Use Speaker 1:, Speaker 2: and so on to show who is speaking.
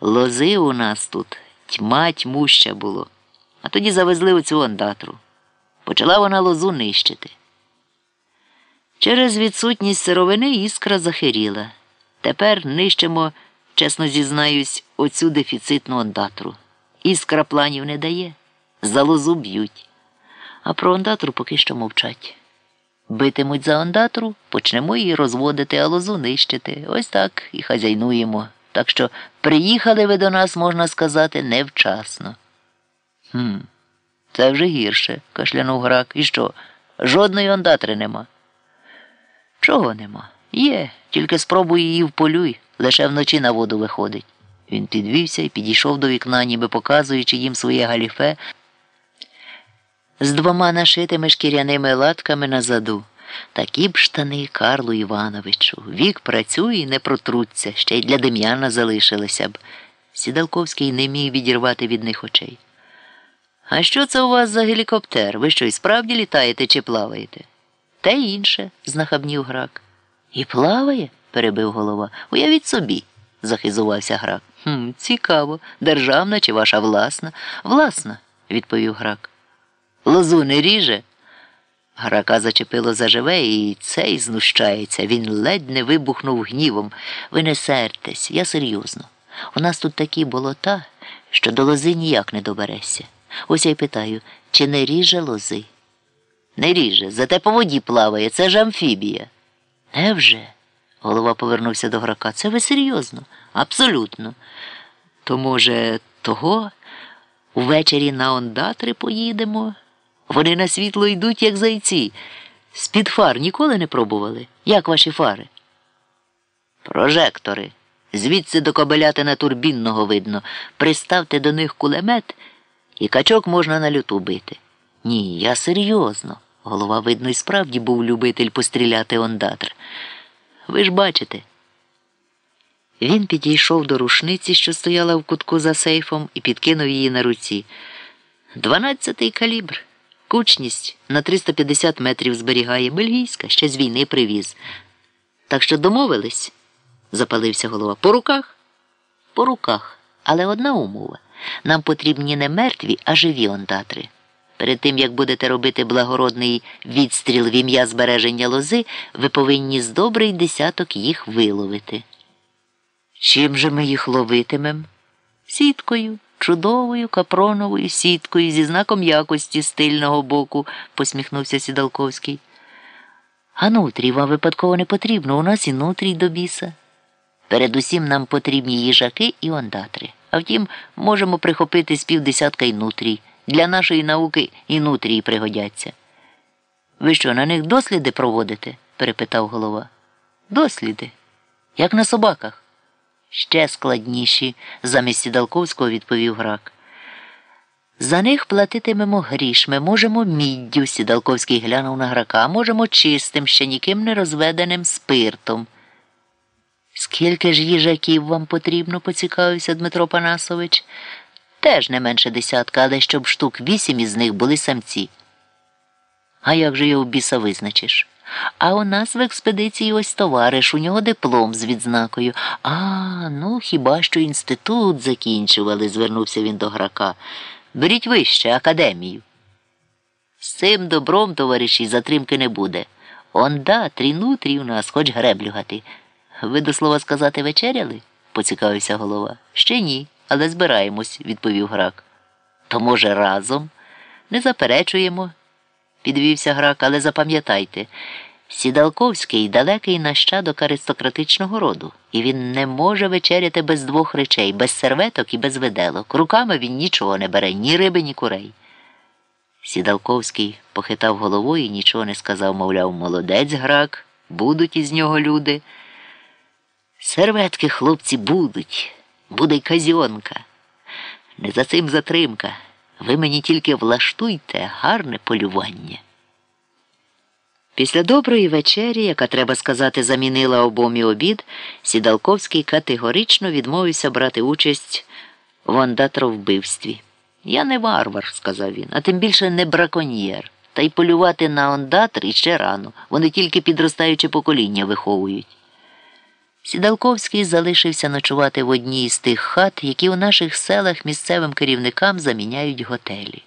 Speaker 1: Лози у нас тут тьма тьмуща було. А тоді завезли у цю ондатру. Почала вона лозу нищити. Через відсутність сировини іскра захиріла. Тепер нищимо, чесно зізнаюсь, оцю дефіцитну ондатру. Іскра планів не дає, за лозу б'ють. А про ондатру поки що мовчать. Битимуть за ондатру, почнемо її розводити, а лозу нищити. Ось так і хазяйнуємо. Так що приїхали ви до нас, можна сказати, невчасно. Хм, це вже гірше, кашлянув грак. І що? Жодної ондатри нема. Чого нема? Є, тільки спробуй її вполюй, лише вночі на воду виходить. Він підвівся і підійшов до вікна, ніби показуючи їм своє галіфе з двома нашитими шкіряними латками на заду. Такі б штани Карлу Івановичу. Вік працює і не протруться, ще й для Дем'яна залишилися б. Сідалковський не міг відірвати від них очей. А що це у вас за гелікоптер? Ви що і справді літаєте чи плаваєте? Те інше, знахабнів грак. І плаває? перебив голова. Уявіть собі, захизувався грак. «Хм, Цікаво, державна чи ваша власна? Власна, відповів грак. Лозу не ріже. Грака зачепило заживе, і цей знущається. Він ледь не вибухнув гнівом. Ви не сертесь, я серйозно. У нас тут такі болота, що до лози ніяк не доберешся. Ось я й питаю, чи не ріже лози? Не ріже, зате по воді плаває, це ж амфібія. Невже? Голова повернувся до грака. Це ви серйозно? Абсолютно. То, може, того? Увечері на ондатри поїдемо? Вони на світло йдуть, як зайці. З-під фар ніколи не пробували. Як ваші фари? Прожектори. Звідси до кобелятина турбінного видно. Приставте до них кулемет, і качок можна на люту бити. Ні, я серйозно. Голова, видно, і справді був любитель постріляти ондатр. Ви ж бачите. Він підійшов до рушниці, що стояла в кутку за сейфом, і підкинув її на руці. Дванадцятий калібр. Кучність на 350 метрів зберігає бельгійська, ще з війни привіз. Так що домовились, запалився голова. По руках? По руках. Але одна умова. Нам потрібні не мертві, а живі ондатри. Перед тим, як будете робити благородний відстріл в ім'я збереження лози, ви повинні з добрий десяток їх виловити. Чим же ми їх ловитимем? Сіткою, чудовою капроновою сіткою зі знаком якості з тильного боку, посміхнувся Сідалковський. А нутрій вам випадково не потрібно, у нас і нутрій до біса. Передусім нам потрібні їжаки і ондатри. А втім, можемо прихопити з півдесятка й нутрій. Для нашої науки і нутрії пригодяться. Ви що, на них досліди проводите? перепитав голова. Досліди? Як на собаках? Ще складніші, замість Сідалковського відповів грак. За них платитимемо гріш. Ми можемо міддю, Сідалковський глянув на грака, можемо чистим, ще ніким не розведеним спиртом. Скільки ж їжаків вам потрібно, поцікавився Дмитро Панасович. Теж не менше десятка, але щоб штук вісім із них були самці. А як же його біса визначиш? А у нас в експедиції ось товариш, у нього диплом з відзнакою. А, ну хіба що інститут закінчували, звернувся він до грака. Беріть вище академію. З цим добром, товариші, затримки не буде. Онда, трінутрі у нас, хоч греблюгати. Ви до слова сказати вечеряли? поцікавився голова. Ще ні, але збираємось, відповів грак. То, може, разом? Не заперечуємо, підвівся грак, але запам'ятайте. Сідалковський далекий нащадок аристократичного роду, і він не може вечеряти без двох речей, без серветок і без виделок. Руками він нічого не бере, ні риби, ні курей. Сідалковський похитав головою і нічого не сказав, мовляв, молодець грак, будуть із нього люди. Серветки, хлопці, будуть, буде й казьонка. Не за цим затримка. Ви мені тільки влаштуйте гарне полювання. Після доброї вечері, яка, треба сказати, замінила обомі обід, Сідалковський категорично відмовився брати участь в ондатровбивстві. Я не варвар, сказав він, а тим більше не браконьєр. Та й полювати на ондатр іще рано. Вони тільки підростаюче покоління виховують. Сідалковський залишився ночувати в одній з тих хат, які у наших селах місцевим керівникам заміняють готелі.